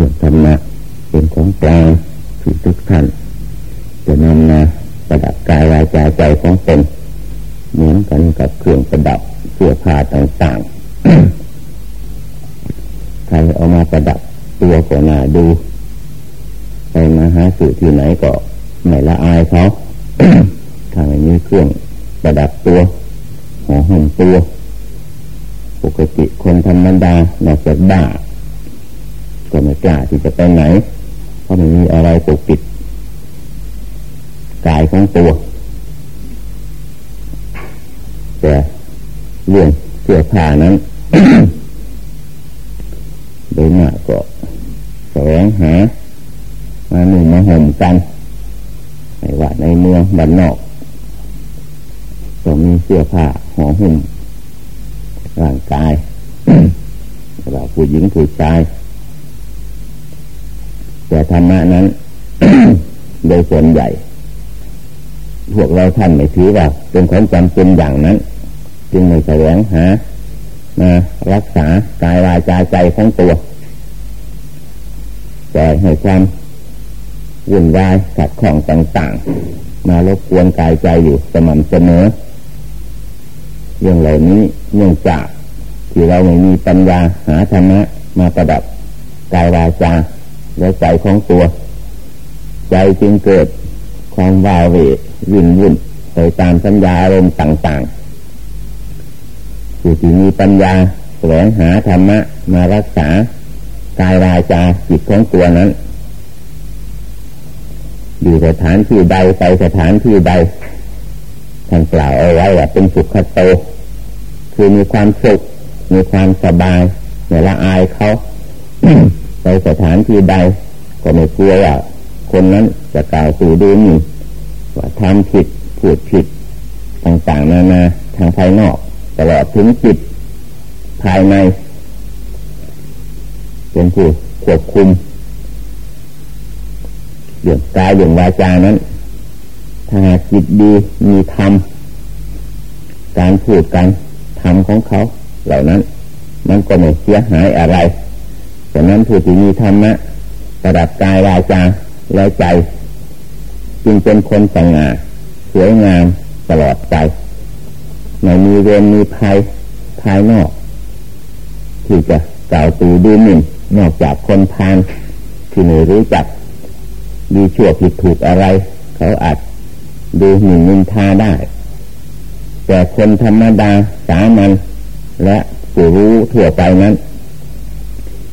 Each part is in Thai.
รื่องธรรมะเป็นของกลางที่ทุกท่านจะนำมาประดับกายวาจาใจของตนเหมือนกันกับเครื่องประดับเสื้อผ้าต่างๆใครเอามาประดับตัวก็น่าดูไปมาหาสื่อที่ไหนก็ไม่ละอายเขาทางนี้เครื่องประดับตัวหัวห่มตัว ปกติคนธรรมดานอกจากบ้า ก็ไม่กล้าที่จะไปไหน เพราะไม่มีอะไรปกปิดกายของตัว แต่เรื่องเสื้อผ้านั้นโดยมากก็แสวงหามาหนึ่งมาห่มกันในวัดในเมืองบ้านนอกก็มีเสื้อผ้าห่อหุ้มร่างกายเราผู้หญิงผู้ชาย แต่ธรรมะนั้น โดยส่วนใหญ่ พวกเราท่านไม่ถือว่าเป็นของจำเป็นอย่างนั้น จึงไม่แสวงหามารักษากายวาจาใจของตัวแต่ให้ความวุ่นวายขัดข้องต่างๆ มารบกวนกายใจอยู่สม่ำเสมอเรื่องเหล่านี้เนื่องจากที่เราไม่มีปัญญาหาธรรมะมาประดับกายวาจา และใจของตัว ใจจึงเกิดความวาเววุ่นวุ่นไปตามสัญญาอารมณ์ต่างๆผู้ที่มีปัญญาแสวงหาธรรมะมารักษากายวาจาจิตของตัวนั้น อยู่สถานที่ใดไปสถานที่ใดท่านกล่าวเอาไว้ว่าเป็นสุขโต คือมีความสุขมีความสบายในละอายเขา ไปสถานที่ใด ก็ไม่กลัวว่าคนนั้นจะกล่าวสู่ดูหมิ่นว่าทำผิดพูดผิดต่างๆนานาทางภายนอกตลอดถึงจิตภายในเป็นผู้ควบคุมเรื่องกายเรื่องวาจานั้นถ้าจิตดีมีธรรมการพูดการทำของเขา เหล่านั้น มันก็ไม่เสียหายอะไร แต่นั้นผู้ที่มีธรรมะระดับกายวาจาและใจ จึงเป็นคนสง่าสวยงามตลอดใจไม่มีเวรมีภัยภายนอก ที่จะกล่าวตูดูหมิ่นนอกจากคนพานที่ไม่รู้จักดีชั่วผิดถูกอะไร เขาอาจดูหมิ่นนินทาได้ แต่คนธรรมดาสามัญและผู้รู้ทั่วไปนั้น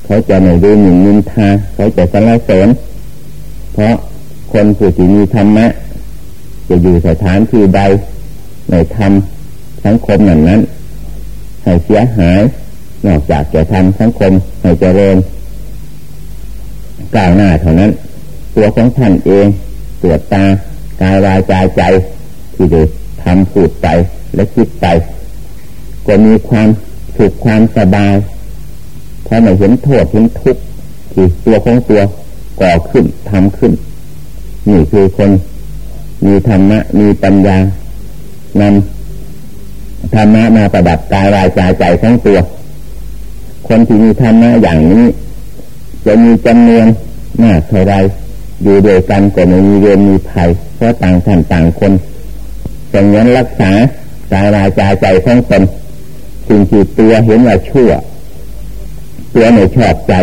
เขาจะไม่ดูหมิ่นนินทาเขาจะสรรเสริญเพราะคนผู้ที่มีธรรมะจะอยู่สถานที่ใดในธรรมสังคมนั้นนั้นให้เสียหาย นอกจากจะทำสังคมให้เจริญก้าวหน้าเท่านั้น ตัวของท่านเองตรวจตากายวาจาใจ ที่ได้ทำพูดไปและคิดไป ก็มีความสุขความสบาย เพราไม่เห็นโทษเห็นทุกข์ที่ตัวของตัวก่อขึ้นทำขึ้น นี่คือคนมีธรรมะมีปัญญานำธรรมะมาประดับกายวายใจใจของตัว คนที่มีธรรมะอย่างนี้ จะมีจำนวนมากเท่าไรอยู่เดียวกันก็ไม่มีเวรมีภัยเพราะต่างท่านต่างคนดังนั้นรักษากายวายใจใจของตนสิ่งที่ตัวเห็นว่าชั่ว ตัวไม่ชอบใจ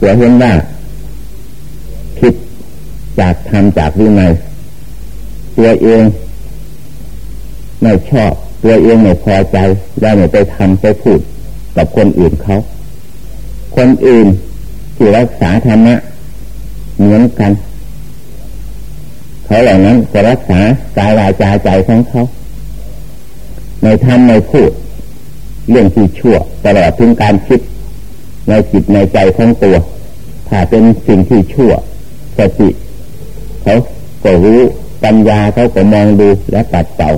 ตัวเห็นว่าผิดจากธรรมจากวินัยตัวเองไม่ชอบตัวเองไม่พอใจได้ไม่ไปทำไปพูดกับคนอื่นเขา คนอื่นที่รักษาธรรมะเหมือนกัน เขาเหล่านั้นจะรักษากายวาจาใจของเขาในธรรมในพูด เรื่องที่ชั่วตลอดถึงการคิด ในจิตในใจของตัว ถ้าเป็นสิ่งที่ชั่วสติเขาก็รู้ปัญญาเขาก็มองดูและตัดเต่า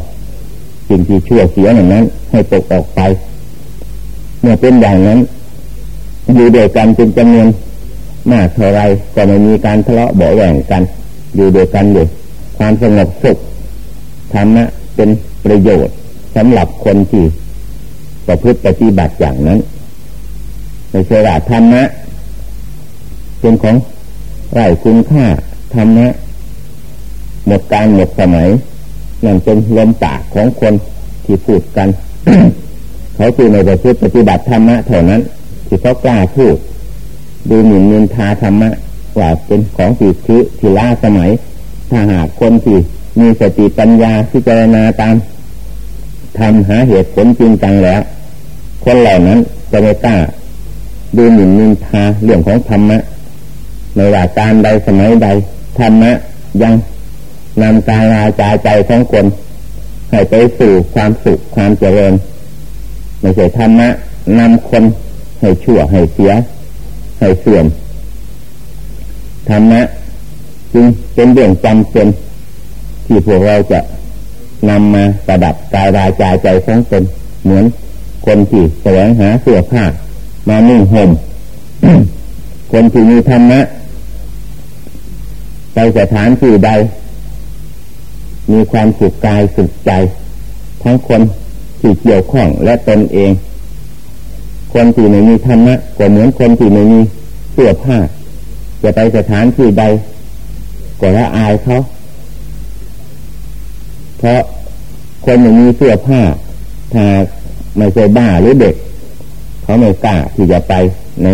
สิ่งที่ชั่วเสียอย่างนั้น ให้ตกออกไป เมื่อเป็นอย่างนั้น อยู่เดียวกันเป็นจำนวนมากเท่าไรก็ไม่มีการทะเลาะเบาแหว่งกัน อยู่เดียวกันอยู่ความสงบสุขธรรมะเป็นประโยชน์สำหรับคนที่ประพฤติปฏิบัติอย่างนั้น ในเชว่าธรรมะเป็นของไร้คุณค่าธรรมะหมดการหมดสมัยนั่นเป็นลมปากของคนที่พูดกัน เขาคือในประพฤติปฏิบัติธรรมะเท่านั้น ที่เขากล้าพูด ดูหมิ่นนินทาธรรมะว่าเป็นของผิดคือที่ล้าสมัย ถ้าหากคนที่มีสติปัญญาพิจารณาตามทำหาเหตุผลจริงจังแล้ว คนเหล่านั้นจะไม่กล้า ดูหมิ่นนินทาเรื่องของธรรมะในว่าการใดสมัยใดธรรมะยังนำกายวาจาใจของคนให้ไปสู่ความสุขความเจริญไม่ใช่ธรรมะนำคนให้ชั่วให้เสีย ให้เสื่อมธรรมะจึงเป็นเรื่องจำเป็นที่พวกเราจะนำมาประดับกายวาจาใจของตนเหมือนคนที่แสวงหาเสื้อผ้า มานุ่งห่มคนที่มีธรรมะไปสถานที่ใด มีความสุขกายสุขใจ ทั้งคนที่เกี่ยวข้องและตนเอง คนที่ไม่มีธรรมะก็เหมือนคนที่ไม่มีเสื้อผ้า จะไปสถานที่ใดก็ละอายเขาเพราะคนไม่มีเสื้อผ้าถ้าไม่ใช่บ้าหรือเด็ก เขาไม่กล้าที่จะไปใน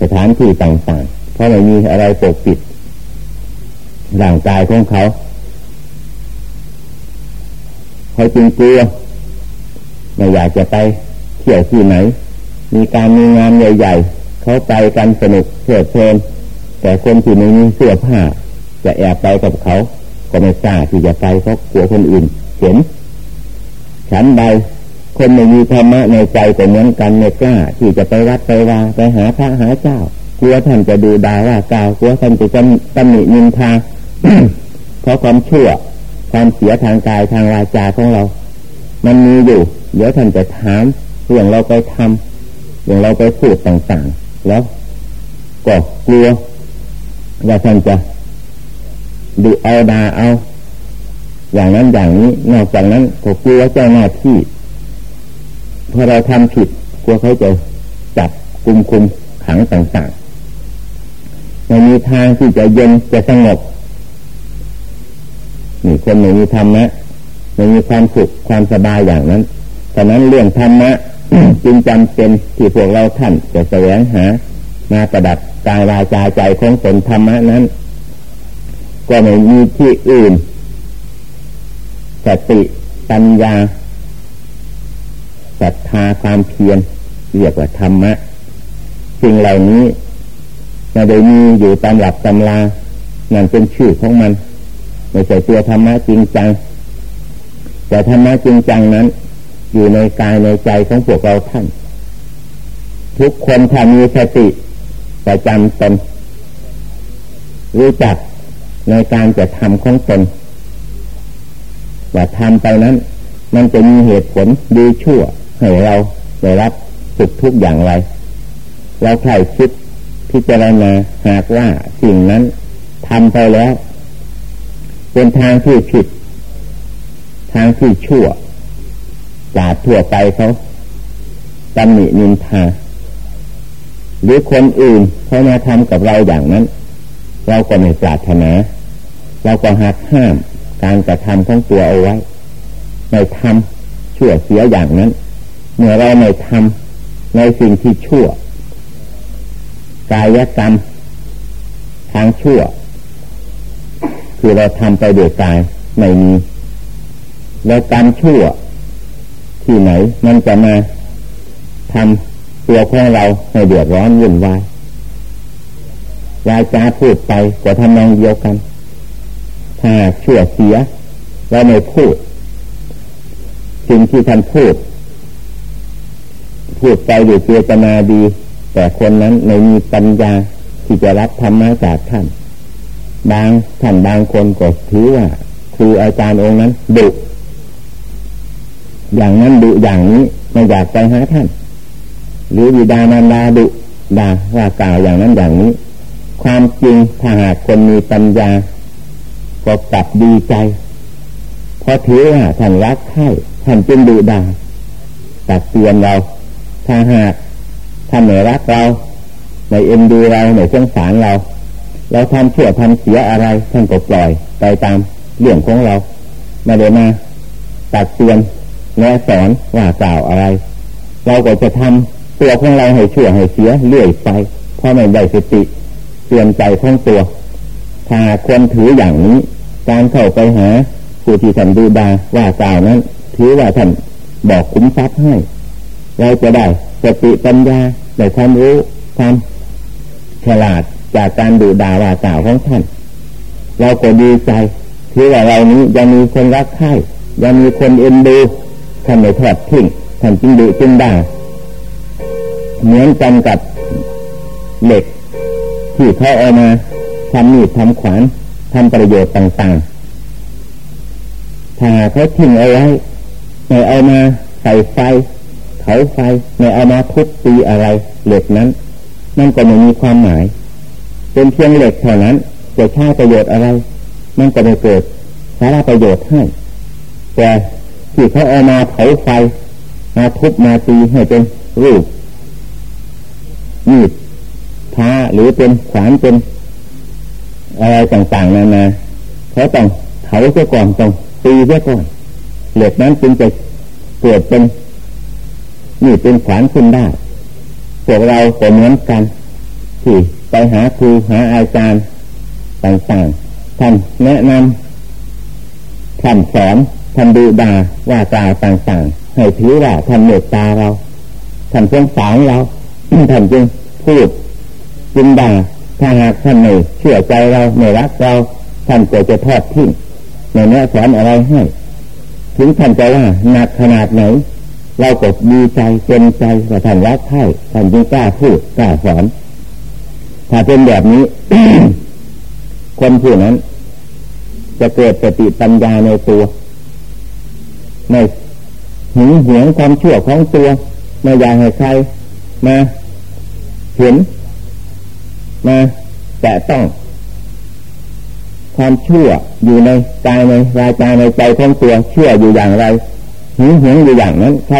สถานที่ต่างๆ เพราะไม่มีอะไรปกปิดร่างกายของเขา เขาจึงกลัวไม่อยากจะไปเที่ยวที่ไหน มีการมีงานใหญ่ ๆ เขาไปกันสนุกเพลิดเพลิน แต่คนที่ไม่มีเสื้อผ้า จะแอบไปกับเขา ก็ไม่กล้าที่จะไปเพราะกลัวคนอื่น เห็น ฉันใด คนไม่มีธรรมะในใจก็เหมือนกันไม่กล้าที่จะไปวัดไปวาไปหาพระหาเจ้ากลัวท่านจะดูดาว่ากล่าวกลัวท่านจะตำหนินินทาเพราะความชั่วความเสียทางกายทางวาจาของเรา มันมีอยู่ เดี๋ยวท่านจะถามเรื่องเราไปทำเรื่องเราไปพูดต่างๆ แล้วก็กลัวว่าท่านจะดูเอาดาเอา อย่างนั้นอย่างนี้ นอกจากนั้นก็กลัวเจ้าหน้าที่ พอเราทำผิดกลัวเขาจะจับกุมคุมขังต่างๆไม่มีทางที่จะเย็นจะสงบนี่คนไม่มีธรรมะไม่มีความสุขความสบายอย่างนั้นฉะนั้นเรื่องธรรมะจึงจำเป็นที่พวกเราท่านจะแสวงหา มาประดับกายวาจาใจของตนธรรมะนั้น ก็ไม่มีที่อื่นสติปัญญา ศรัทธาความเพียรเรียกว่าธรรมะสิ่งเหล่านี้ไม่ได้มีอยู่ตามหลักตำรานั่นเป็นชื่อของมันไม่ใช่ตัวธรรมะจริงจัง แต่ธรรมะจริงจังนั้น อยู่ในกายในใจของพวกเราท่าน ทุกคนถ้ามีสติประจำตนรู้จักในการจะทำของตนว่าทำไปนั้น มันจะมีเหตุผลดีชั่ว ให้เราได้รับสุขทุกอย่างไร เราใครคิดพิจารณาหากว่าสิ่งนั้นทำไปแล้ว เป็นทางที่ผิด ทางที่ชั่วจาดทั่วไปเขาตำหนินินทาหรือคนอื่นเขามาทำกับเราอย่างนั้น เราก็ไม่ปรารถนา เราก็หักห้ามการกระทำของตัวเอาไว้ไม่ทำชั่วเสียอย่างนั้น เมื่อเราไม่ทำในสิ่งที่ชั่ว กายกรรม ทางชั่ว คือเราทำไปโดยกายไม่มี แล้วกรรมชั่ว ที่ไหน มันจะมาทำตัวของเราให้เดือดร้อนวุ่นวายวายจาพูดไปก็ทำนองเดียวกัน ถ้าชั่วเสียเราไม่พูดสิ่งที่ท่านพูด พูดไปด้วยเจตนาดี แต่คนนั้นไม่มีปัญญาที่จะรับธรรมะจากท่าน บางท่านบางคนก็ถือว่าครูอาจารย์องค์นั้นดุอย่างนั้นดุอย่างนี้ไม่อยากไปหาท่าน หรือวิดานานดาดุด่าว่ากล่าวอย่างนั้นอย่างนี้ ความจริงถ้าหากคนมีปัญญา ก็กลับดีใจเพราะถือว่าท่านรักใครท่านจึงดุด่าตักเตือนเรา ถ้าหากท่านไม่รักเราไมในเอ็นดูเราในสงสารเรา เราทำเชื่อทำเสียอะไรท่านก็ปล่อยไปตามเรื่องของเราไม่ได้มาตัดเตือนแนะสอนว่ากล่าวอะไร เราก็จะทำตัวของเราให้เชั่วให้เสียเรื่อยไปเพราะไม่ได้สติเตือนใจของตัว ถ้าคนถืออย่างนี้ การเข้าไปหาผู้ที่ท่านดูดาว่ากล่าวนั้น ถือว่าท่านบอกคุ้มทรัพย์ให้ เราจะได้สติปัญญาได้ความรู้ความฉลาดจากการดูดาว่าก่าวของท่าน เราก็ดีใจที่ว่าเรานี้ยังมีคนรักใคร่ยังมีคนเอ็นดูท่านไม่ทอดทิ้งท่านจึงดุจึงด่าเหมือนกันกับเหล็ก ที่เขาเอามาทำมีดทำขวานทำประโยชน์ต่างๆ ถ้าเขาทิ้งเอาไว้ไม่เอามาใส่ไฟ เขาไฟไม่เอามาทุบตีอะไร เหล็กนั้นนั่นก็ไม่มีความหมาย เป็นเพียงเหล็กเท่านั้นจะใช้ประโยชน์อะไร มันก็ไม่เกิดสาระประโยชน์ให้ แต่ที่เขาเอามาเผาไฟมาทุบมาตีให้เป็นรูปมีดพ้าหรือเป็นขวานเป็นอะไรต่างๆนานาเขาต้องเผาเสียก่อนต้องตีเสียก่อนเหล็กนั้นจึงจะเกิดเป็น นี่เป็นขวานขึ้นได้พวกเราก็เหมือนกันที่ไปหาครูหาอาจารย์ต่างๆท่านแนะนำท่านสอนท่านดูดาว่าตาต่างๆ ให้ถือว่าท่านเมตตาเราท่านสงสารเราท่านจึงพูดจึงด่าถ้าหากท่านไม่เชื่อใจเราไม่รักเราท่านก็จะทอดทิ้งในแนะสอนอะไรให้ ถึงท่านจะว่าหนักขนาดไหน เราก็ดีใจเต็มใจว่าท่านรักใคร่ท่านจึงกล้าพูดกล้าสอน ถ้าเป็นแบบนี้ คนผู้นั้น จะเกิดสติปัญญาในตัวไม่หึงหวงความชั่วของตัวไม่อยากให้ใครมาเห็นมาแต่ต้องความชั่วอยู่ในใจในวาจาในใจของตัวเชื่ออยู่อย่างไร หิวหวงอยู่อย่างนั้นใคร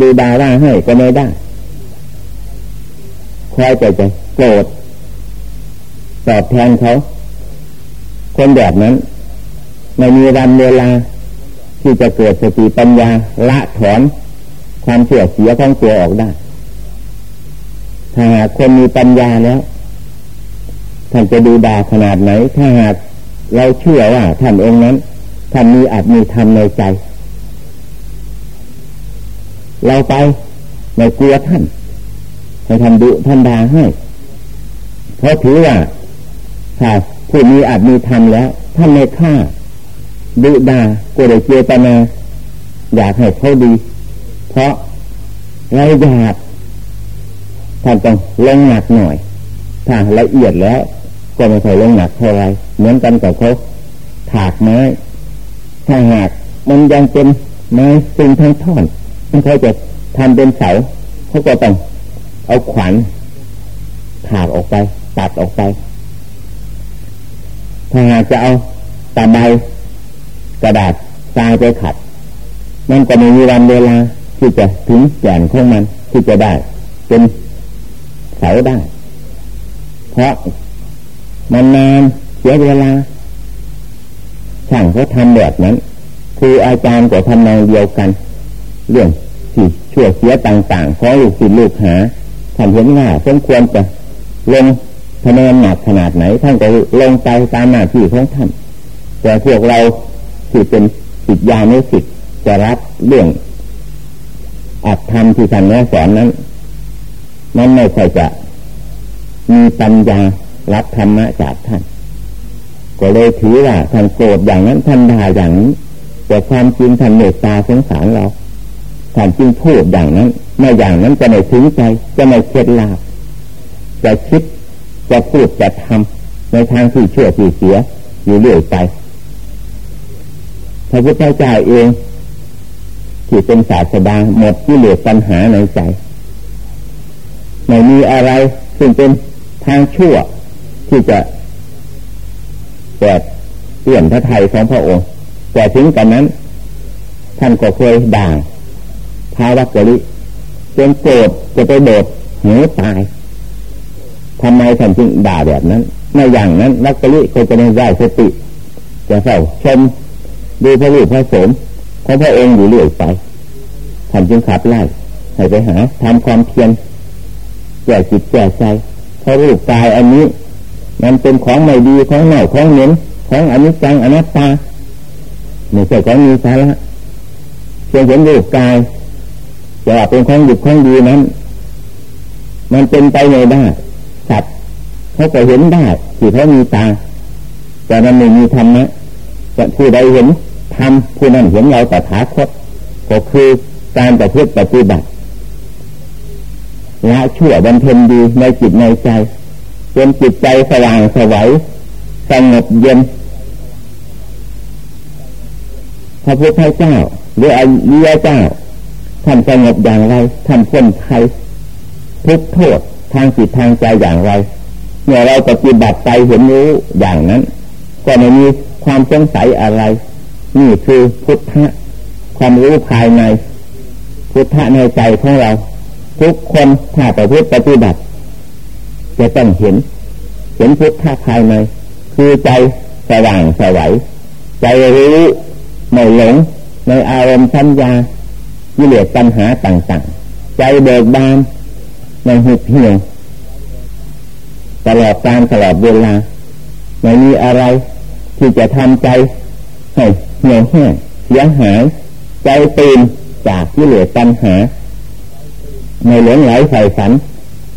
ดูดาว่าให้ก็ไม่ได้คอยจะจะโกรธตอบแทนเขา คนแบบนั้นไม่มีวันเวลาที่จะเกิดสติปัญญาละถอนความเสื่อเสียของตัวออกได้ถ้าหากคนมีปัญญาแล้วท่านจะดูดาขนาดไหน ถ้าหากเราเชื่อว่าท่านองค์นั้นท่านมีอาจมีธรรมในใจ เราไปไม่กลัวท่านให้ท่านดุท่านดาให้เพราะถือว่าถ้าผู้มีอาจมีธรรมแล้ว ท่านไม่ฆ่าดุดาก็ได้เจตนาอยากให้เขาดี เพราะเราอยากท่านต้องลงหนักหน่อยถ้าละเอียดแล้ว ก็ไม่ค่อยลงหนักเท่าไรเหมือนกันกับเขาถากไม้ถ้าหากมันยังเป็นไม้ซึงทั้งท่อน เขาจะทำเป็นเสาเขาก็ต้องเอาขวานถากออกไป ตัดออกไป ถ้าหากจะเอาตาใบกระดาษทรายไปขัด มันก็ไม่มีวันเวลาที่จะถึงแก่นของมันที่จะได้ เป็นเสาได้ เพราะมันนานเสียเวลาช่างเขาทำแบบนั้น คืออาจารย์ก็ทำนองเดียวกัน เรื่องที่ชั่วเสียต่างๆของลูกศิษย์ลูกหาท่านเห็นว่าสมควรจะลงคะแนนหนักขนาดไหน ท่านก็ลงใจตามหน้าที่ของท่านแต่พวกเราที่เป็นศิษยานุศิษย์จะรับเรื่องอัตธรรมที่ท่านแนะสอนนั้น นั้นไม่ค่อยจะมีปัญญารับธรรมะจากท่าน ก็เลยถือว่าท่านโกรธอย่างนั้นท่านด่าอย่างนี้แต่ความจริงท่านเมตตาสงสารเรา ท่านจึงพูดอย่างนั้นไม่อย่างนั้นจะไม่ถึงใจ จะไม่เคล็ดลาบจะคิดจะพูดจะทำในทางที่เชื่อที่เสียอยู่เรื่อยไปพระพุทธเจ้าเองที่เป็นศาสดาหมดที่เหลือปัญหาในใจไม่มีอะไรซึ่งเป็นทางชั่วที่จะแปดเปลี่ยนพระไทยของพระองค์แต่ถึงกันนั้น ท่านก็เคยด่า ภาวะกริเป็นโกรธจะไปโดดหิวตายทำไมท่านจึงด่าแบบนั้นในอย่างนั้นลักษณะก็จะได้ได้สติ จะเฝ้าชมดูพระรูปพระสมของพระองค์อยู่เรื่อยไปท่านจึงขับไล่ให้ไปหาทำความเพียรแก่จิตแก่ใจเพราะรูปกายอันนี้ มันเป็นของไม่ดีของเน่าของเหม็นของอนิจจังอนัตตาไม่ใช่ของมีสาระเพียงเห็นรูปกาย ว่าเป็นของดีของดีนั้น มันเป็นไปไม่ได้สัตว์เขาก็เห็นได้ที่เขามีตา แต่มันไม่มีธรรมะจะผู้ใดเห็นทำผู้นั้นเห็นเราแต่ถาคตก็คือการปฏิบัติปฏิบัติละชั่วบำเพ็ญดีในจิตในใจจนจิตใจสว่างสวัยสงบเย็นพระพุทธเจ้าหรืออริยเจ้า ท่านสงบอย่างไร ท่านพ้นภัยทุกโทษทางจิตทางใจอย่างไร เมื่อเราปฏิบัติใจเห็นรู้อย่างนั้น ก็ไม่มีความสงสัยอะไร นี่คือพุทธะความรู้ภายใน พุทธะในใจของเรา ทุกคนถ้าประพฤติปฏิบัติ จะต้องเห็น เห็นพุทธะภายใน คือใจสว่างสวัยใจรู้ไม่หลงในอารมณ์สัญญา ยิเลสปัญหาต่างๆ ใจเบิกบานในหุบเหี่ยวตลอดการตลอดเวลาไม่มีอะไร ที่จะทำใจให้เหี่ยวแห้งเสียหายใจตื่นจากกิเลสปัญหาไม่หลงไหลใส่ฝัน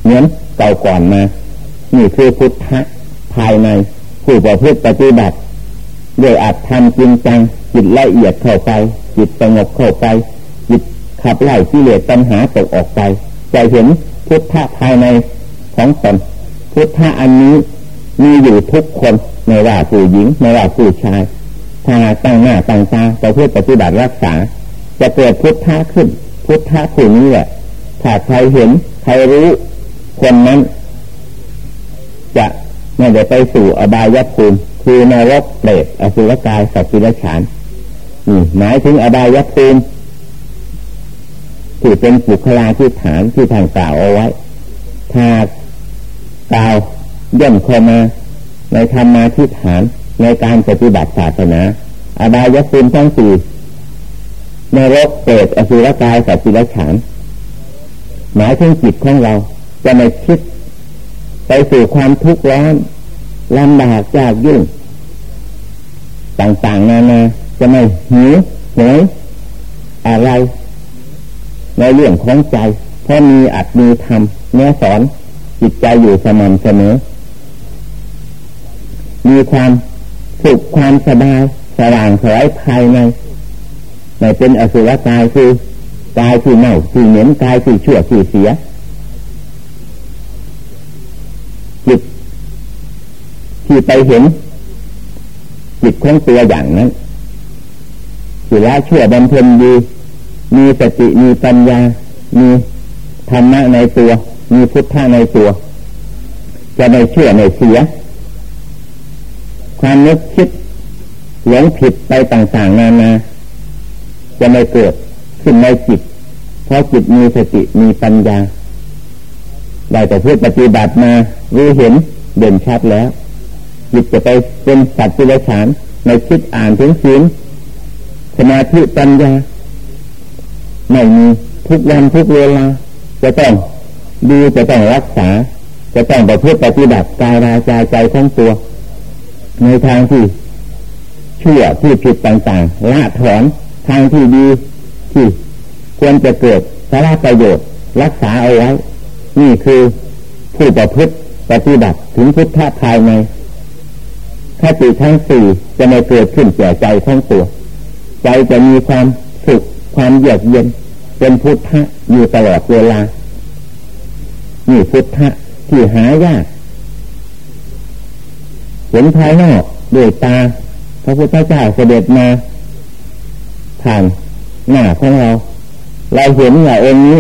เหมือนเก่าก่อนมา นี่คือพุทธะภายใน ผู้ประพฤติปฏิบัติด้วยอัดทำจริงจังจิตละเอียดเข้าไป จิตสงบเข้าไป จิตขับไล่กิเลสปัญหาตกออกไปจะเห็นพุทธะภายในของตนพุทธะอันนี้มีอยู่ทุกคนไม่ว่าผู้หญิงไม่ว่าผู้ชายถ้าตั้งหน้าตั้งตาไปเพื่อปฏิบัติรักษา จะเกิดพุทธะขึ้น พุทธะผู้นี้แหละถ้าใครเห็นใครรู้คนนั้น จะไม่ได้ไปสู่อบายภูมิคือนรกเปรตอสุรกายสัตว์ปิรฉานหมายถึงอบายภูมิ ที่เป็นบุคลาที่ฐานที่ทางกล่าวเอาไว้ ถ้ากล่าวย่นเข้ามาในธรรมาที่ฐานในการปฏิบัติศาสนาอบายภูมิทั้งสี่นรกเปรตอสุรกายสัตว์ิรฉานหมายถึงจิตของเราจะไม่คิด ไปสู่ความทุกข์ร้อนลำบากยากยุ่ง ต่างๆนานาจะไม่หิวหวยอะไร ในเรื่องของใจ เพราะมีอัดมีธรรมเนื้อสอนจิตใจอยู่สม่ำเสมอ มีความสุขความสบายสว่างสวยภายในไม่เป็นอสุรกายคือกายที่เน่าที่เหม็นกายที่ชั่วที่เสียจิตที่ไปเห็น จิตของตัวอย่างนั้นสิละชั่วบำเพ็ญดี มีสติมีปัญญา มีธรรมะในตัว มีพุทธะในตัว จะไม่เชื่อไม่เสีย ความนึกคิดหลงผิดไปต่างๆนานาจะไม่เกิดขึ้นในจิต เพราะจิตมีสติมีปัญญา ได้แต่เพื่อปฏิบัติมารู้เห็นเด่นชัดแล้ว จิตจะไปเป็นสัตว์ปิรฉานในคิดอ่านถึงศีลสมาธิปัญญา ไม่มีทุกวันทุกเวลาจะต้องดูจะต้องรักษา จะต้องประพฤติปฏิบัติกายราจาใจของตัว ในทางที่ชั่วที่ผิดต่างๆละถอนทางที่ดีที่ควรจะเกิดสาระประโยชน์ รักษาเอาไว้ นี่คือผู้ประพฤติปฏิบัติถึงพุทธะภายในคติทั้งสี่จะไม่เกิดขึ้นแก่ใจทั้งตัว ใจจะมีความ ความเยือกเย็น เป็นพุทธะอยู่ตลอดเวลา นี่พุทธะที่หายาก เห็นภายนอกด้วยตา พระพุทธเจ้าเสด็จมาผ่านหน้าของเรา เราเห็นว่าองค์นี้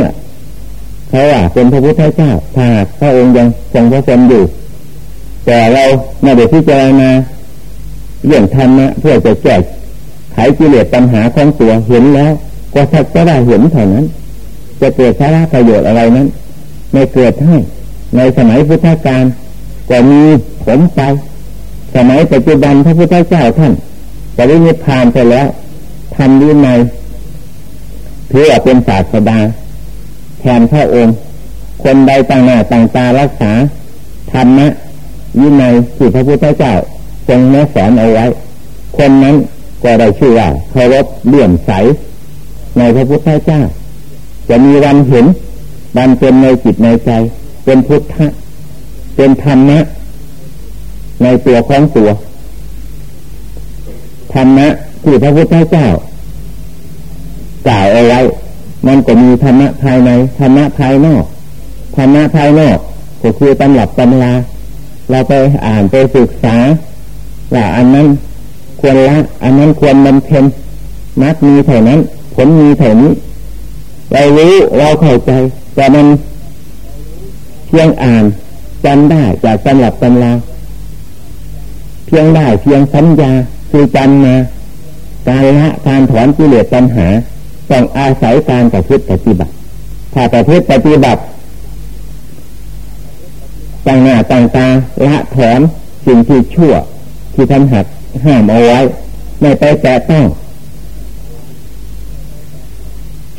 เขาว่าเป็นพระพุทธเจ้าถ้าพระองค์ยังทรงพระชนอยู่ แต่เราไม่ได้พิจารณาเรื่องธรรมะเพื่อจะแก้ไขกิเลสปัญหาของตัวเห็นแล้ว ก็สักจะได้เห็นเท่านั้น จะเกิดสาระประโยชน์อะไรนั้น ไม่เกิดให้ในสมัยพุทธกาลก็มีผมไป สมัยปัจจุบันพระพุทธเจ้าท่านปรินิพพานไปแล้วทำดีในเพื่อเป็นศาสดาแทนพระองค์ คนใดต่างหน้าต่างตารักษาธรรมะยิในที่พระพุทธเจ้าทรงแนะสอนเอาไว้ คนนั้นก็ได้ชื่อว่าเคารพเลื่อมใส ในพระพุทธเจ้า จะมีวันเห็นบันเป็นในจิตในใจ เป็นพุทธะเป็นธรรมะ ในตัวของตัวธรรมะที่พระพุทธเจ้ากล่าวเอาไว้มันก็มีธรรมะภายในธรรมะภายนอกธรรมะภายนอกก็คือตำหลับตำราเราไปอ่านไปศึกษาว่าอันนั้นควรละ อันนั้นควรบำเพ็ญนักมีเท่านั้น ผลมีเท่านี้เรารู้เราเข้าใจแต่มันเพียงอ่านจำได้จากตำหลับตำราเพียงได้เพียงสัญญาคือจำมาการละการถอนกิเลสปัญหาต้องอาศัยการปฏิบัติปฏิบัติ ถ้าปฏิบัติปฏิบัติต่างหน้าต่างตาละถอนสิ่งที่ชั่วที่ทำหักห้ามเอาไว้ ไม่ไปแตะต้อง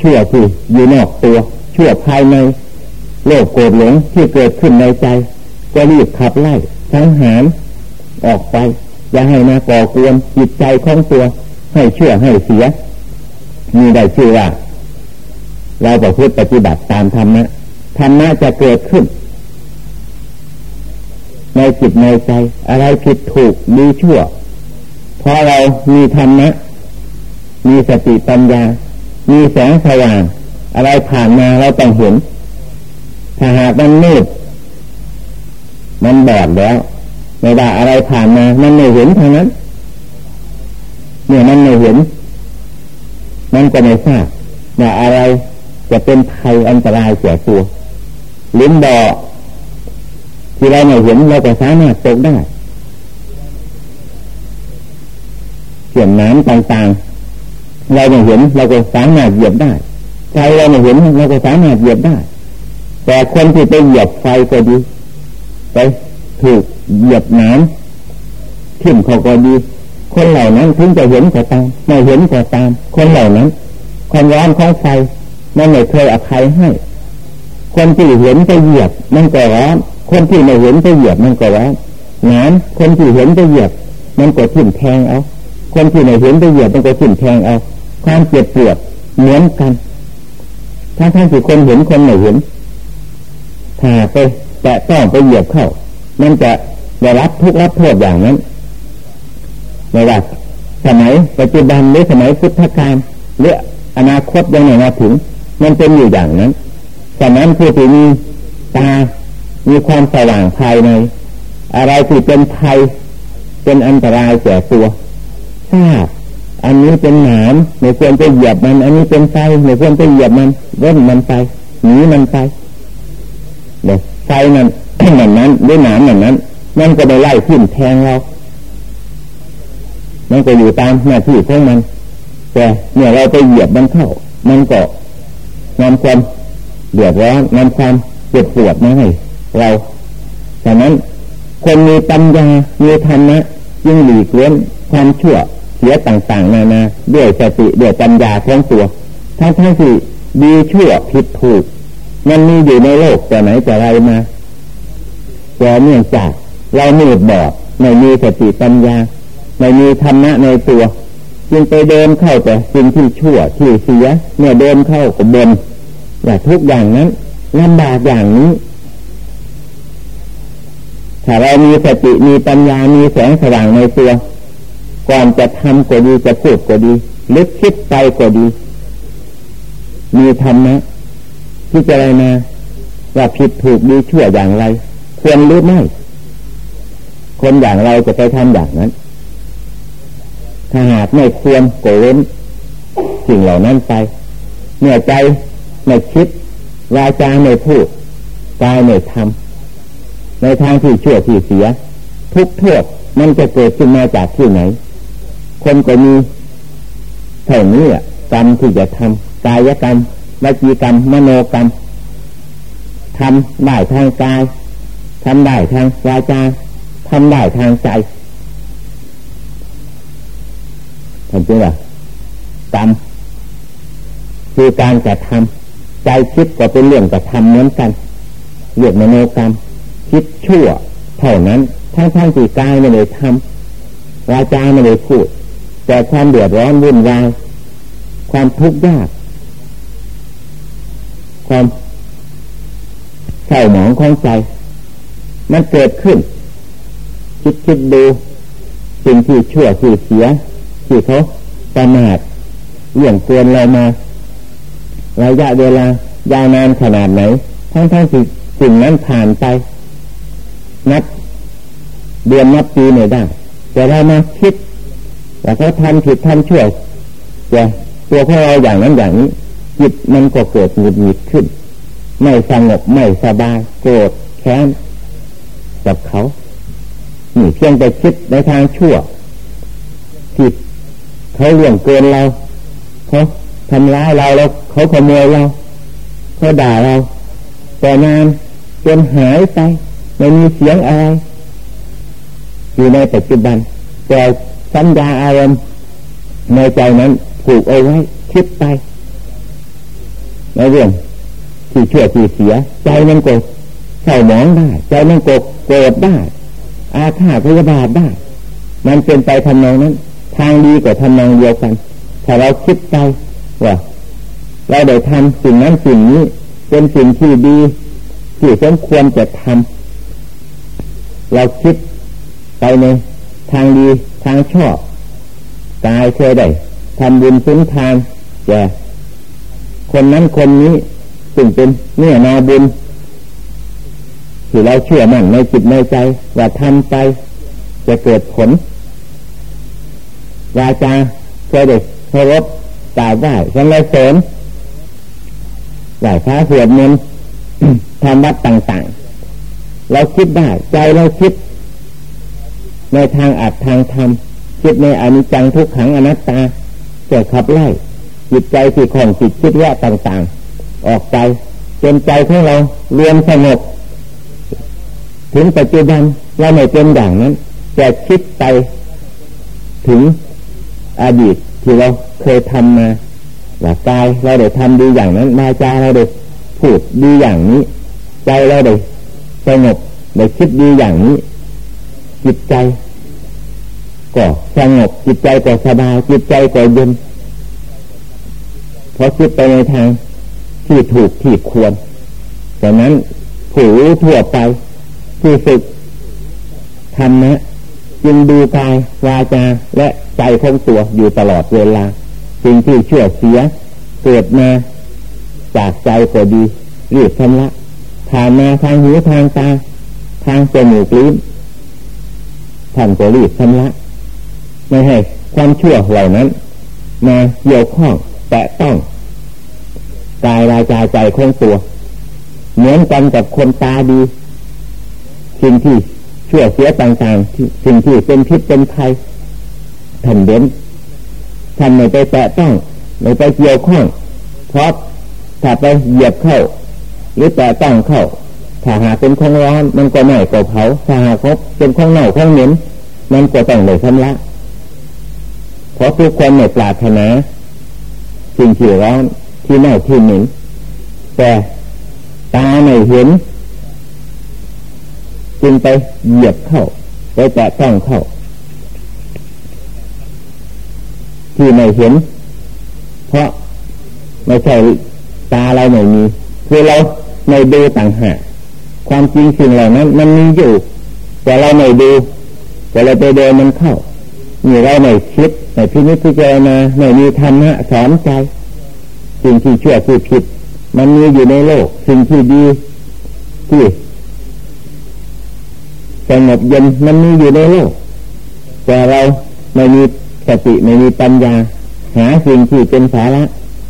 ชั่วที่อยู่นอกตัว ชั่วภายในโลภโกรธหลงที่เกิดขึ้นในใจ ก็รีบขับไล่ทั้งหารออกไป อย่าให้มาก่อกวนจิตใจของตัวให้เชื่อให้เสีย มีได้ชื่อว่าเราประพฤติปฏิบัติตามธรรมะธรรมะจะเกิดขึ้น ในจิตในใจ อะไรผิดถูกดีชั่วเพราะเรามีธรรมะมีสติปัญญา มีแสงสว่าง อะไรผ่านมาเราต้องเห็น ถ้าหากมันมืดมันบอดแล้ว ไม่ว่าอะไรผ่านมา มันไม่เห็นทางนั้นเนี่ยมันไม่เห็น มันก็ไม่ทราบว่าอะไรจะเป็นภัยอันตรายแก่ตัวลิ้นบ่อที่เราไม่เห็นเราก็สามารถตกได้เสียงน้ำต่างๆ เราไม่เห็นเราก็สามารถเหยียบได้ใจเราไม่เห็นเราก็สามารถเหยียบได้ แต่คนที่ไปเหยียบไฟก็ดีไปถูกเหยียบน้ำทิ่มเขาก็ดี คนเหล่านั้นถึงจะเห็นก็ตามไม่เห็นก็ตาม คนเหล่านั้น ความร้อนของไฟมันไม่เคยอภัยให้ คนที่เห็นจะเหยียบมันก็ร้อนคนที่ไม่เห็นจะเหยียบมันก็ร้อนงานคนที่เห็นจะเหยียบ มันก็ทิ่มแทงเอาคนที่ไม่เห็นจะเหยียบมันก็ทิ่มแทงเอา ความเจ็บปวดเหมือนกันถ้าท่านที่คนเห็นคนไม่เห็นถ้าไปแต่ต้องไปเหยียบเข้า มันจะได้รับทุกข์รับโทษอย่างนั้นไม่ว่าสมัยปัจจุบันหรือสมัยพุทธกาลหรืออนาคตยังไม่มาถึง มันเป็นอยู่อย่างนั้นฉะนั้นผู้ที่มีตา มีความสว่างภายใน อะไรที่เป็นภัยเป็นอันตรายแก่ตัวทราบ อันนี้เป็นหนามไม่ควรไปเหยียบมัน อันนี้เป็นไฟไม่ควรไปเหยียบมันเว้นมันไปหนีมันไปเดี๋ยวไฟนั้นแบบนั้นด้วยหนามแบบนั้นนั่นก็ไปไล่ขึ้นแทงเรา มันก็อยู่ตามหน้าที่ของมัน แต่เนี่ยเราไปเหยียบมันเข้า มันก็นำความเดือดร้อนนำความเจ็บปวดมาให้เราฉะนั้นคนมีปัญญามีธรรมะยิ่งหลีกเล้นความชั่ว เสียต่างๆนานาด้วยสติด้วยปัญญาทั้งตัวทั้งทั้งที่ดีชั่วผิดถูก มันมีอยู่ในโลกแต่ไหนแต่ไรมาแต่เนื่องจากเราหนืดบอดไม่มีสติปัญญาไม่มีธรรมะในตัวจึงไปเดินเข้าแต่สิ่งที่ชั่วที่เสียเมื่อเดินเข้าก็บนว่าทุกอย่างนั้นลำบากอย่างนี้ถ้าเรามีสติมีปัญญามีแสงสว่างในตัว ก่อนจะทำก็ดีจะพูดก็ดีลึกคิดไปก็ดี มีธรรมะที่จะอะไรมาว่าผิดถูกดีชั่วอย่างไร ควรหรือไม่คนอย่างเราจะไปทำอย่างนั้น ถ้าหากไม่ควรโกเว้นสิ่งเหล่านั้นไปเมื่อใจไม่คิดวาจาไม่พูดกายไม่ทำในทางที่ชั่วที่เสีย ทุกโทษมันจะเกิดขึ้นมาจากที่ไหน คนก็มีเท่านี้กรรมที่จะทำกายกรรมวิจีกรรมมโนกรรมทำได้ทางกายทำได้ทางวาจาทำได้ทางใจทำจริงหรอกรรมคือการกระทำใจคิดก็เป็นเรื่องกระทำเหมือนกันเรียกมโนกรรม คิดชั่วเท่านั้นทั้งทั้งที่กายไม่ได้ทำวาจาไม่ได้พูด แต่ความเดือดร้อนวุ่นวายความทุกข์ยาก ความเศร้าหมองของใจ มันเกิดขึ้น คิดคิดดูสิ่งที่ชั่วที่เสีย ที่เขาประมาทเลี่ยงเกินเรามาระยะเวลายาวนานขนาดไหน ทั้งทั้งสิ่งสิ่งนั้นผ่านไป นับเดือนนับปีไม่ได้แต่เรามาคิด ว่เขาทำผิดทำชั่วจะตัวของเราอย่างนั้นอย่างนี้จิตมันก็เกิดหงุดหงิดขึ้น ไม่สงบไม่สบายโกรธแค้นกับเขานี่เพียงแต่คิดในทางชั่วผิดเขาเลี่ยงเกินเราเขาทำร้ายเราแล้วเขาขโมยเราเขาด่าเราแต่นานจนหายไปไม่มีเสียงอะไรอยู่ในปัจจุบันแต่ สัญญาอารมณ์ในใจนั้นผูกเอาไว้คิดไปในเรื่องที่เชื่อที่เสีย ใจมันโกรธเศร้าหมองได้ ใจมันโกรธโกรธได้ อาฆาตพยาบาทได้ มันเป็นไปทำนองนั้น ทางดีกับทำนองเดียวกัน ถ้าเราคิดไปว่าเราได้ทำสิ่งนั้นสิ่งนี้เป็นสิ่งที่ดีที่สมควรจะทำเราคิดไปใน ทางดีทางชอบกายเคยได้ทำบุญสุนทานแก่คนนั้นคนนี้ซึ่งเป็นเนื้อนาบุญที่เราเชื่อมั่นในจิตในใจ ว่าทำไป จะเกิดผลวาจาเคยได้เคารพกราบไหว้สรรเสริญไหว้พระสวดมนต์ทำวัดต่างๆ เราคิดได้ ใจเราคิด ในทางอัดทางทำคิดในอนิจจังทุกขังอนัตตาจะขับไล่จิตใจที่ของจิตคิดแย่ต่างๆ ออกไปจนใจของเรารวมสงบถึงปัจจุบันเราไม่เป็นอย่างนั้น แต่คิดไปถึงอดีตที่เราเคยทำมาว่ากายเราได้ทำดีอย่างนั้นมาจาเราได้พูดดีอย่างนี้ ใจเราได้สงบได้คิดดีอย่างนี้ จิตใจ ก็สงบจิตใจก็สบายจิตใจก็เย็นเพราะคิดไปในทางที่ถูกที่ควรดังนั้นผู้ทั่วไปที่ฝึกทำนะจึงดูกายวาจาและใจของตัวอยู่ตลอดเวลาสิ่งที่เชื่อเสีย เกิดมาจากใจก็ดีรีบชำระผ่านมาทางหูทางตา ทางจมูกลิ้น ท่านก็รีบชำระไม่ให้ความชั่วเหล่านั้น มาเกี่ยวข้องแตะต้องกายรายใจใจของตัว เหมือนกันกับคนตาดีสิ่งที่ชั่วเสียต่างๆสิ่งที่เป็นพิษเป็นภัยท่านเด่นท่านไม่ไปแตะต้องไม่ไปเกี่ยวข้องเพราะถ้าไปเหยียบเข้า หรือแตะต้องเข้า ถ้าหากเป็นของร้อนมันก็ไหม้ก็เผาถ้าหากเป็นของเน่าของเหม็นมันก็ต้องเลยชำระเพราะทุกคนไม่ปรารถนาสิ่งที่ร้อนที่เน่าที่เหม็นแต่ตาไม่เห็นจึงไปเหยียบเข้าไปแตะต้องเข้า ที่ไม่เห็น เพราะไม่ใช่ตาเราไม่มีคือเราไม่ดูต่างหาก ความจริงสิ่งเหล่านั้น มันมีอยู่ แต่เราไม่ดู แต่เราไปเดินมันเข้านี่เราไม่คิดไม่พิจิตพิจารณาไม่มีธรรมะสอนใจสิ่งที่ชั่วที่ผิด มันมีอยู่ในโลก สิ่งที่ดีที่สงบเย็นมันมีอยู่ในโลก แต่เราไม่มีสติไม่มีปัญญา หาสิ่งที่เป็นสาระ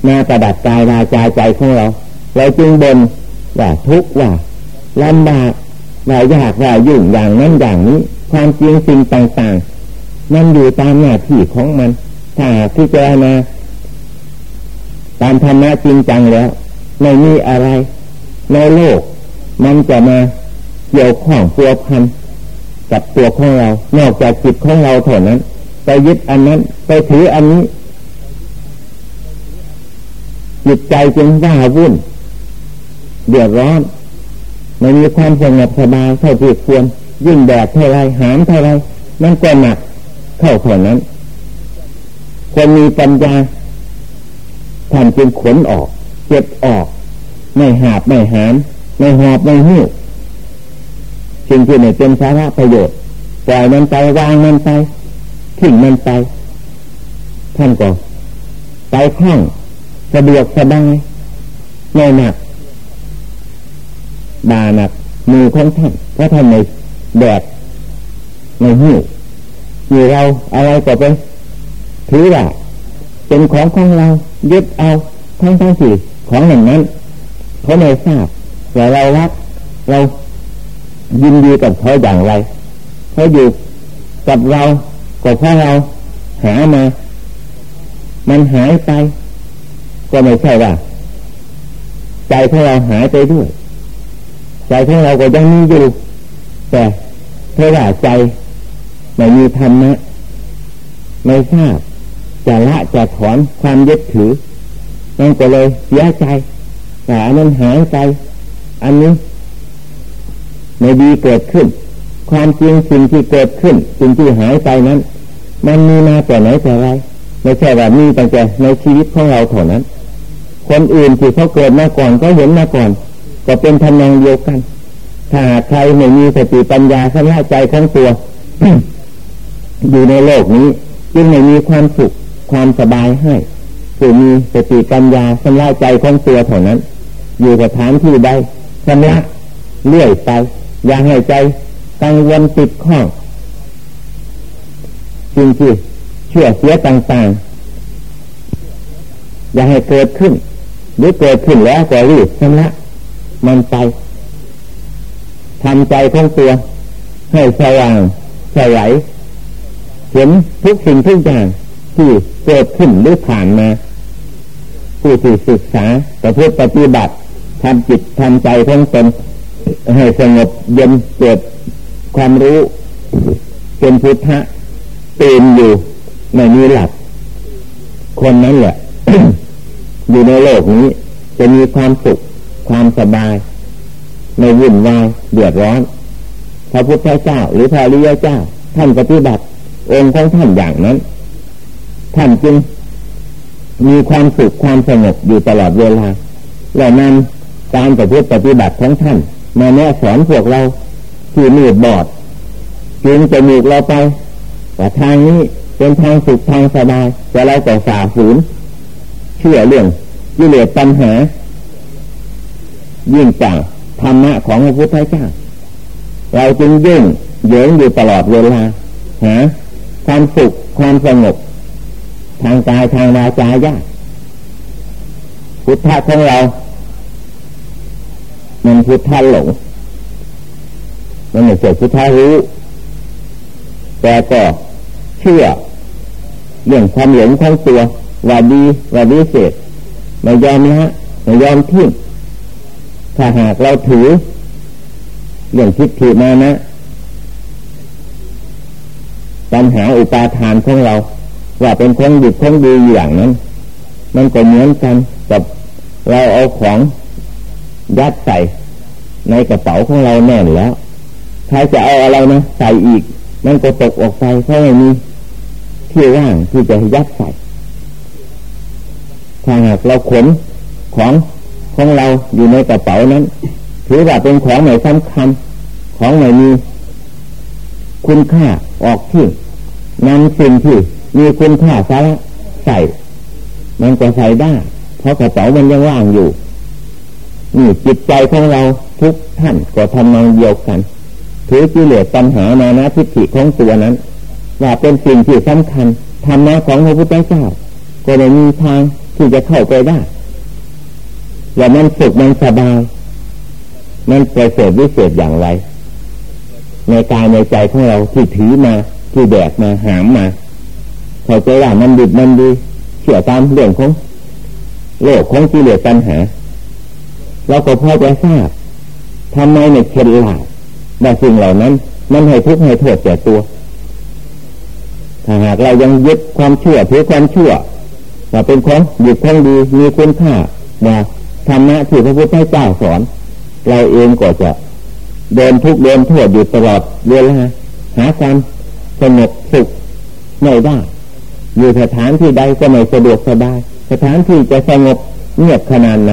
มาประดับกายวาจาใจของเรา เราจึงบนว่าทุกข์ว่า ลำบากว่ายากว่ายุ่งอย่างนั้นอย่างนี้ ความจริงสิ่งต่างๆ มันอยู่ตามหน้าที่ของมันถ้าพิจารณาตามธรรมะจริงจังแล้ว ไม่มีอะไร ในโลก มันจะมาเกี่ยวข้องตัวพันกับตัวของเรา นอกจากจิตของเราเท่านั้น ไปยึดอันนั้น ไปถืออันนี้จิตใจจึงว่าวุ่นเดือดร้อน ไม่มีความสงบสบายเท่าที่ควรยิ่งแดดเท่าไรหามเท่าไรมันก็หนักเท่าเท่านั้นคนมีปัญญาท่านจึงขนออกเก็บออก ไม่หาบไม่หามไม่หอบไม่หิ้วสิ่งที่ไม่เป็นสาระประโยชน์ปล่อยมันไปวางมันไปทิ้งมันไปท่านก็ไปข้างสะดวกสบายไม่หนัก บาหนักมือของท่านเพราะท่านในแดดในหิ้วอยู่เราอะไรก็ไปถือว่าเป็นของของเรายึดเอาทั้งทั้งสี่ของหนึ่งนั้นเขาไม่ทราบแต่เรารักเรายินดีกับเขาอย่างไรเขาอยู่กับเราก็เพราะเราหามา มันหายไป ก็ไม่ใช่ว่า ใจของเราหายไปด้วย ใจของเราก็ยังมีอยู่ แต่เพราะว่าใจไม่มีธรรมะไม่ทราบจะละจะถอนความยึดถือมันก็เลยเสียใจแต่อันนั้นหายไป อันนี้ไม่ดีเกิดขึ้น ความจริงสิ่งที่เกิดขึ้นสิ่งที่หายไปนั้น มันมีมาแต่ไหนแต่ไรไม่ใช่ว่ามีตั้งแต่ในชีวิตของเราเท่านั้น คนอื่นที่เขาเกิดมาก่อนก็เห็นมาก่อน ก็เป็นทำนองเดียวกัน ถ้าใครไม่มีสติปัญญาสละใจของตัว อยู่ในโลกนี้จึงไม่มีความสุขความสบายให้ผู้มีสติปัญญาสละใจของตัวเท่านั้น อยู่สถานที่ใดสละเลื่อยไป อย่าให้ใจกังวลติดข้องสิ่งที่เชื่อเสียต่างๆ อย่าให้เกิดขึ้น หรือเกิดขึ้นแล้วก็รีบชำระ มันไปทำใจของตัว ให้สว่างสไหลเห็นทุกสิ่งทุกอย่างที่เกิดขึ้นหรือผ่านมา ผู้ที่ศึกษาประพฤติปฏิบัติทำจิตทำใจทั้งตนให้สงบเย็นเกิดความรู้เป็นพุทธะตื่นอยู่ไม่มีหลักคนนั้นแหละ อยู่ในโลกนี้จะมีความสุข ความสบายไม่วุ่นวายเดือดร้อนพระพุทธเจ้า หรือพระริยเจ้า ท่านปฏิบัติ องค์ของท่านอย่างนั้น ท่านจึงมีความสุขความสงบอยู่ตลอดเวลาและนำการปฏิบัติของท่าน มาแนะสอนพวกเราที่มืดบอดจึงจะมีเราไปแต่ทางนี้เป็นทางสุขทางสบายแต่เราก็ฝ่าฝืนเชื่อเรื่องยิเลสปัญหา ยิ่งจาธรรมะของพระพุทธเจ้า เราจึงยิ่งเยิงอยู่ตลอดเวลาหาความสุขความสงบ ทางกายทางวาจายากพุทธะของเรา มันพุทธะหลงมันไม่ใช่พุทธะรู้แต่ก็เชื่อเรื่องความหลงของตัวว่าดีว่าดีเสร็จไม่ยอมละไม่ยอมทิ้ง ถ้าหากเราถือเรื่องทิฏฐิมานะปัญหาอุปาทานของเรา ว่าเป็นของดีของดีอย่างนั้น มันก็เหมือนกันกับเราเอาของยัดใส่ในกระเป๋าของเราแน่นแล้วใครจะเอาอะไรนะใส่อีก มันก็ตกออกไปเพราะไม่มีที่ว่างที่จะยัดใส่ถ้าหากเราขนของ ของเราอยู่ในกระเป๋านั้น ถือว่าเป็นของไหนสำคัญ ของไหนมีคุณค่าออกที่นำสิ่งที่มีคุณค่าสาระใส่ มันก็ใส่ได้ เพราะกระเป๋ามันยังว่างอยู่ นี่จิตใจของเราทุกท่านก็ทำนองเดียวกัน ถือกิเลสปัญหามานะทิฏฐิของตัวนั้น ว่าเป็นสิ่งที่สำคัญธรรมะของพระพุทธเจ้า ก็ไม่มีทางที่จะเข้าไปได้ ว่ามันสุขมันสบาย มันประเสริฐวิเศษอย่างไร ในกายในใจของเราที่ถือมาที่แบกมาหามมาเข้าใจว่ามันดีมันดีเชื่อตามเรื่องของโลกของกิเลสปัญหาเราก็พอจะทราบทำไมไม่เข็ดลาบว่าสิ่งเหล่านั้น มันให้ทุกข์ให้โทษแก่ตัวถ้าหากเรายังยึดความเชั่วถือความเชั่วว่าเป็นของดีของดีมีคุณค่าว่า ธรรมะที่พระพุทธเจ้าสอน เราเองก็จะเดินทุกเดินโทษอยู่ตลอดเวลาหาความสงบสุขไม่ได้อยู่สถานที่ใดก็ไม่สะดวกสบายสถานที่จะสงบเงียบขนาดไหน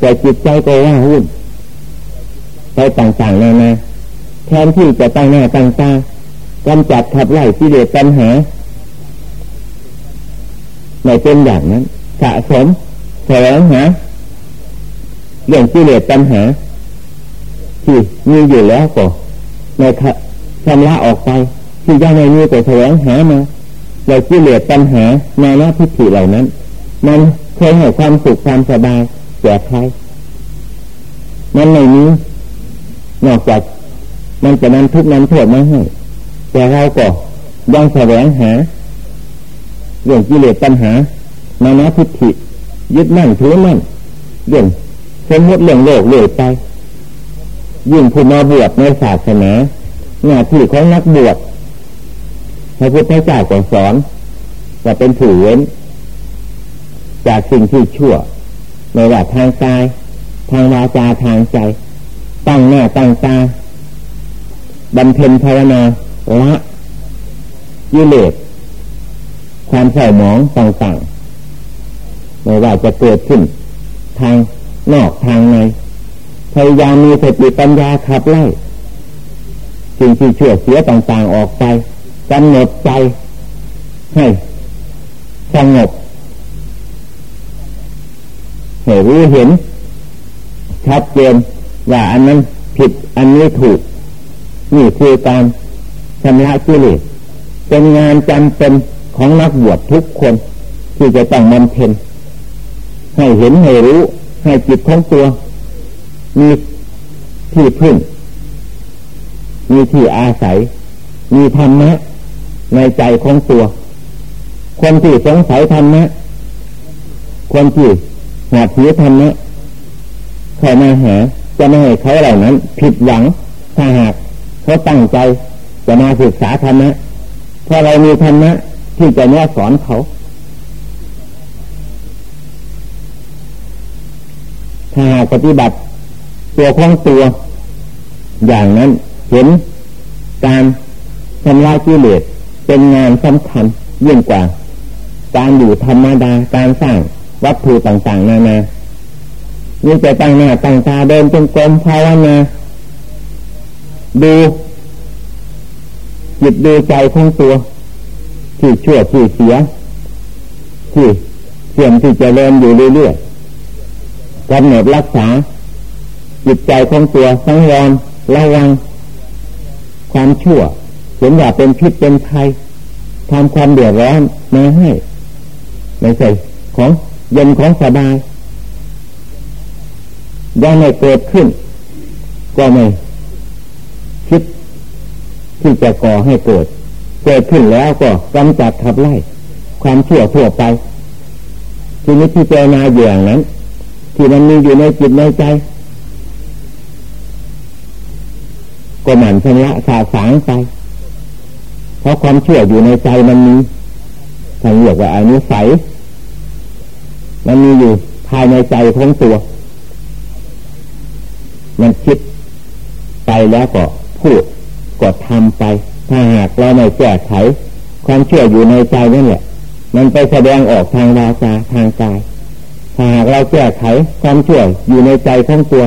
แต่จิตใจก็ว่าวุ่นไปต่างๆนานาแทนที่จะตั้งหน้าตั้งตากำจัดขับไล่ที่เดือดปัญหาไม่เป็นอย่างนั้นสะสมแสวงหา เรื่องที่เดือดปัญหา ที่มีอยู่แล้วก็ในชำระออกไป ที่ยังไม่มีก็แสวงหามาเราที่เลือปัญหานานาพิธีเหล่านั้น มันเคยให้ความสุขความสบายแก่ใครมันไม่มีนอกจากมันจะนำทุกนั้นโทษมาให้แต่เราก็ยังแสวงหาเรื่องกิเลสปัญหานานาทิฏฐิยึดมั่นถือมั่นเรื่อง สมมติเรื่องโลกเลยไป ยิ่งผู้มาบวชในศาสนาหน้าที่ของนักบวชพระพุทธเจ้าก็สอนว่าเป็นผู้เว้น จากสิ่งที่ชั่วในว่าทางกาย ทางวาจาทางใจ ตั้งหน้าตั้งตาบำเพ็ญภาวนาละยิเลสความเศร้าหมองต่างๆไม่ว่าจะเกิดขึ้น ทาง นอกทางในพยายามมีสติปัญญาขับไล่สิ่งที่เชื่อเสียต่างๆออกไปกำหนดใจให้สงบให้รู้เห็น ชัดเจนว่าอันนั้นผิดอันนี้ถูก นี่คือการชำระกิเลสเป็นงานจำเป็นของนักบวชทุกคน ที่จะต้องมันเพนให้เห็นให้รู้ ให้จิตของตัว มีที่พึ่ง มีที่อาศัย มีธรรมะในใจของตัว คนที่สงสัยธรรมะ คนที่หาถือธรรมะเข้ามาหา จะไม่ให้เขาเหล่านั้น ผิดหวังถ้าหากเขาตั้งใจจะมาศึกษาธรรมะพอเรามีธรรมะที่จะแนะสอนเขา ถ้าหากปฏิบัติตัวของตัว อย่างนั้นเห็นการชำระกิเลสเป็นงานสำคัญยิ่งกว่า การอยู่ธรรมดาการสร้างวัตถุต่างๆนานานี่จะตั้งหน้าตั้งตาเดินจงกรมภาวนาดูจิตดูใจของตัว ที่ชั่วที่เสีย ที่เสื่อมที่จะเริญอยู่เรื่อยๆ กำหนดรักษาจิตใจของตัวสังวรระวัง ความชั่วเห็นว่าเป็นพิษเป็นภัยทำความเดือดร้อนมาให้ไม่ใช่ของเย็นของสบายยังไม่เกิดขึ้น ก็ไม่คิดที่จะก่อให้เกิด เกิดขึ้นแล้วก็กำจัดขับไล่ ความชั่วทั่วไปทีนี้ที่เจนาอย่างนั้น ที่มันมีอยู่ในจิตในใจก็หมั่นชำระสาสางไปเพราะความเชั่วอยู่ในใจมันมีทางเรียกว่าอนุสัย มันมีอยู่ภายในใจของตัว มันคิดไปแล้วก็พูดก็ทำไป ถ้าหากเราไม่แก้ไข ความเชื่ออยู่ในใจนั่นแหละ มันไปแสดงออกทางวาจาทางกาย ถ้าหากเราแก้ไขความเชื่ออยู่ในใจของตัว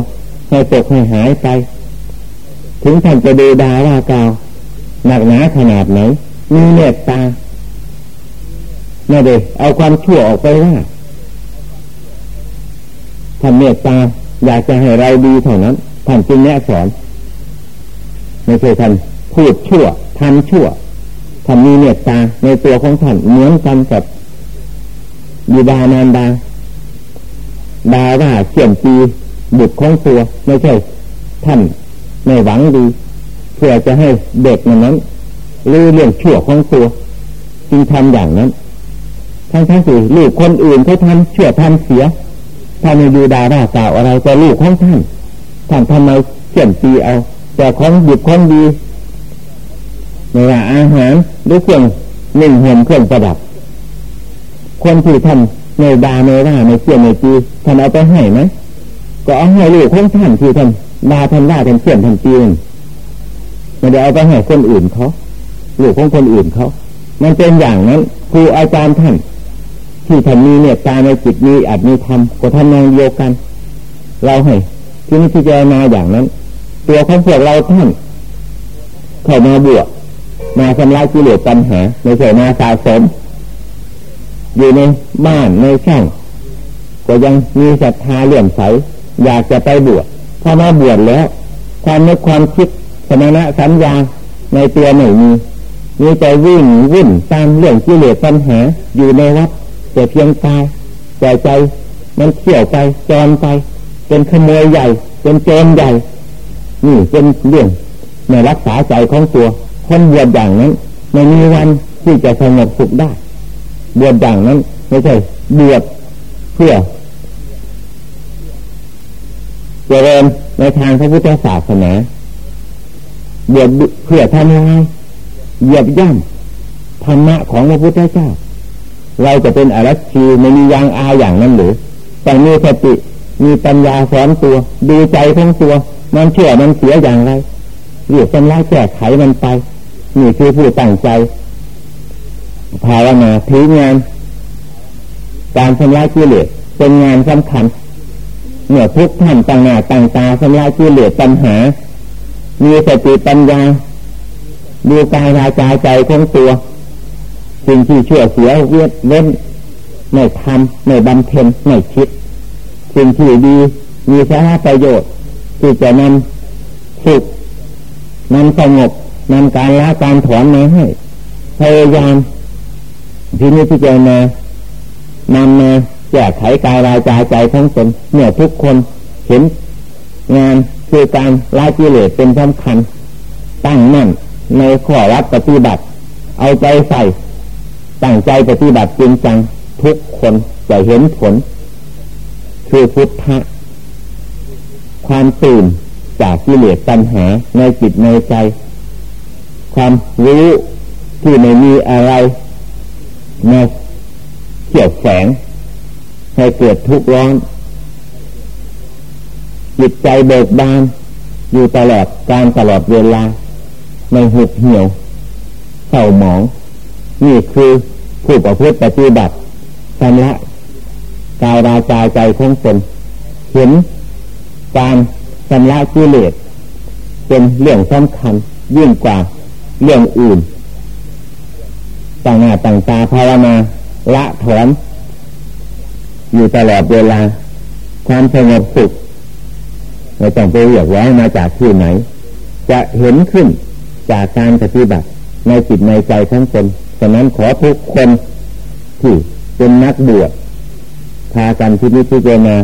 ให้ตกให้หายไป ถึงท่านจะดูดาว่ากาวหนักหนาขนาดไหนมีเมตตาไม่ได้เอาความชั่วออกไปว่าท่านเมตตาอยากจะให้เราดีเท่านั้นท่านจึงแนะสอนไม่ใช่ท่านพูดชั่วทำชั่วท่านมีเมตตาในตัวของท่านเหมือนกันกับบิดานานดา ดาว่าเขียนปีบุตรของตัวไม่ใช่ท่านไม่หวังดีเพื่อจะให้เด็กนั้นรู้เรื่องชั่วของตัวจึงทำอย่างนั้น ทั้งทั้งสี่ลูกคนอื่นเขาทำชั่วทำเสียถ้าไม่ดูดาราสาวอะไรก็ลูกของท่านท่านทำไมเขียนปีเอา แต่ของหยิบของดีไม่ว่าอาหารหรือเครื่องหนึ่งเห่มเครื่องประดับ คนที่ทำ ในดาในว่าในเชี่ยในจีท่านเอาไปให้ไหมก็เอาให้ลูกของท่านที่ท่านดาท่านว่าท่านเชี่ยนท่านจีนไม่ได้เอาไปให้คนอื่นเขาลูกของคนอื่นเขา มันเป็นอย่างนั้นครูอาจารย์ท่าน ที่ท่านมีเนี่ยตาในจิตมีอาจมีธรรมก็ทำนนองเดียวกัน เราให้ที่นี่ที่เจนาอย่างนั้น ตัวของพวกเราท่านเข้ามาบวชมาชำระกิเลสปัญหาไม่ใช่มาสะสม อยู่ในบ้านในช่องก็ยังมีศรัทธาเลื่อมใส อยากจะไปบวชพอมาบวชแล้ว ความนึกความคิดสมณะสัญญาในเตัวหนึ่งมีมีใจวิ่งวิ่งตามเรื่องกิเลสปัญหาอยู่ในวัดแต่เพียงตายใจใจ มันเขี่ยวไปจอนไป เป็นขโมยใหญ่ เป็นโจรใหญ่ นี่เป็นเรื่องในรักษาใจของตัวคนบวชอย่างนั้นไม่มีวันที่จะสงบสุขได้ บวชอย่างนั้น ไม่ใช่บวชเพื่อเจริญในทางพระพุทธศาสนาบวชเพื่อทำลายเหยียบย่ำธรรมะของพระพุทธเจ้า เราจะเป็นอรัชีไม่มียางอาอย่างนั้นหรือแต่มีสติมีปัญญาสอนตัว ดูใจทั้งตัว มันเชื่อมันเสียอย่างไรเรียกชำระแก้ไขมันไปนี่คือผู้ตั้งใจ ภาวนาถืองาน การชำระกิเลสเป็นงานสำคัญเมื่อทุกท่านตั้งหน้าตั้งตาชำระกิเลสปัญหา มีสติปัญญาดูกายราจาใจของตัวสิ่งที่ชั่วเสียเวียดเว้นไม่ทำไม่บำเพ็ญไม่คิด สิ่งที่ดีมีสาระประโยชน์ ที่จะนำสุขนำสงบนำการละการถอนมาให้พยายาม ที่นี้ที่เจมานำมาแก้ไขกายรายใจใจทั้งตนเมื่อทุกคนเห็นงานคือการละกิเลสเป็นสำคัญ ตั้งมั่นในข้อรับปฏิบัติ เอาใจใส่ตั้งใจปฏิบัติจริงจังทุกคนจะเห็นผล คือพุทธะความตื่นจากกิเลสปัญหาในจิตในใจ ความรู้ที่ไม่มีอะไร ในเกี่ยวแฝงให้เกิดทุกข์ร้อนจิตใจเบิกบาน อยู่ตลอดการตลอดเวลาไม่หุบเหี่ยวเศร้าหมอง นี่คือผู้ประพฤติปฏิบัติชำระกายราจาใจของตนเห็นการชำระกิเลสเป็นเรื่องสำคัญยิ่งกว่าเรื่องอื่น ต่างหน้าต่างตาภาวนาละถอนอยู่ตลอดเวลา ความสงบสุขไม่ต้องไปเรียกร้องมาจากที่ไหน จะเห็นขึ้นจากการปฏิบัติในจิตในใจทั้งตนฉะนั้นขอทุกคนที่เป็นนักบวชพากันที่นี้ที่เจนา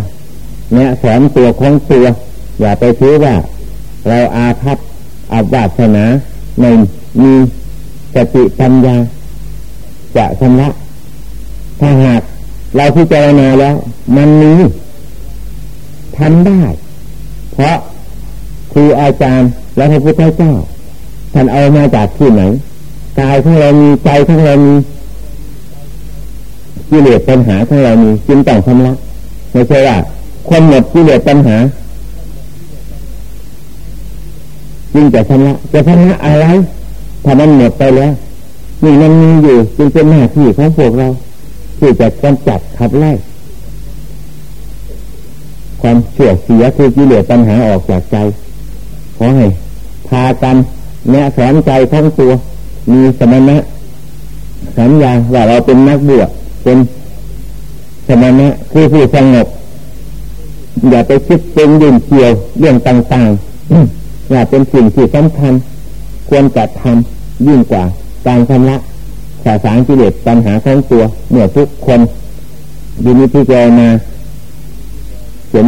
เนี่ยสอนตัวของตัว อย่าไปคิดว่า เราอาภัพอาบาสนาในมีสติปัญญา จะชำระถ้าหากเราพิจารณาแล้ว มันมีทำได้ เพราะครูอาจารย์และพระพุทธเจ้าท่านเอามาจากที่ไหนกายของเรามีใจของเรามีกิเลสปัญหาของเรามีจึงต้องชำระไม่ใช่ว่าคนหมดกิเลสปัญหาจึงจะชำระจะชำระอะไรถ้ามันหมดไปแล้ว นี่มันมีอยู่จึงเป็นหน้าที่ของพวกเรา ที่จะกำจัดขับไล่ความเสื่อเสียคือกิเลสปัญหาออกจากใจขอให้พากันแนะสอนใจทั้งตัว มีสมณะสัญญาว่าเราเป็นนักบวชเป็นสมณะคือผู้สงบอย่าไปคิดเป็นยื่นเกี่ยวเรื่องต่างๆอย่าเป็นสิ่งที่สำคัญ ควรจะทำยิ่งกว่า การชำระสาสางกิเลสปัญหาของตัวเมื่อทุกคนดีนี้ที่เจมาเห็น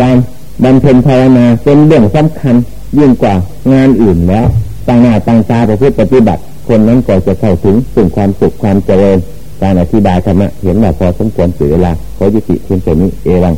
การบำเพ็ญภาวนาเป็นเรื่องสำคัญยิ่งกว่างานอื่นแล้วตั้งหน้าตั้งตาประพฤติปฏิบัติ คนนั้นก็จะเข้าถึงสิ่งความสุขความเจริญการอธิบายธรรมะเห็นว่าพอสมควรเสียเวลาขอยุติเพียงแค่นี้เอวัง